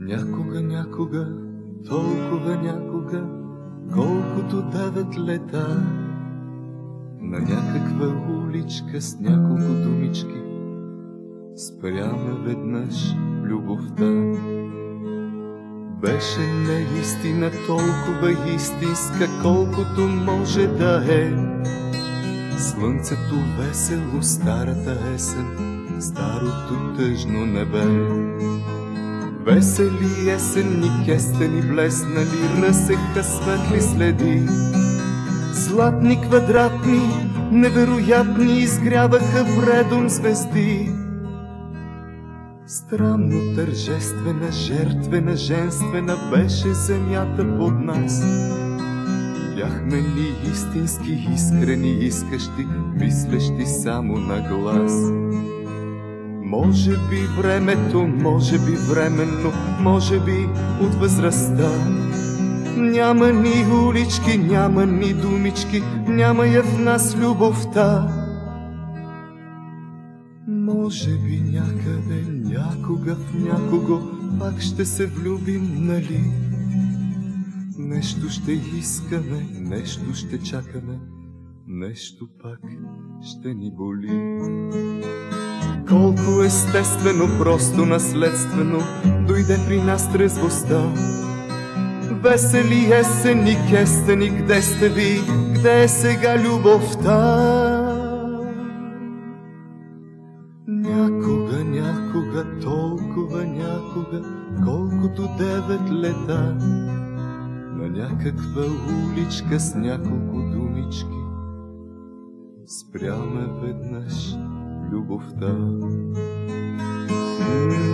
Някога, някога, толкова някога, колкото дават лета, на някаква уличка с няколко думички, спряме веднъж любовта. Беше наистина толкова истинска, колкото може да е. Слънцето весело, старата есен, старото тъжно небе. Весели есенни кестени блеснали, ръсеха светли следи. Златни квадратни, невероятни, изгряваха вредом звезди. Странно тържествена, жертвена, женствена беше земята под нас. Бяхме ни истински, искрени, искащи, мислещи само на глас. Може би времето, може би временно, може би от възрастта. Няма ни улички, няма ни думички, няма я в нас любовта. Може би някъде, някога в някого пак ще се влюбим, нали? Нещо ще искаме, нещо ще чакаме, нещо пак ще ни боли. Естествено, просто наследствено дойде при нас трезвостта. Весели есени, кестени, къде сте ви, къде е сега любовта? Някога, някога, толкова някога, колкото девет лета, на някаква уличка с няколко думички, спряме веднъж любовта. Mm-hmm.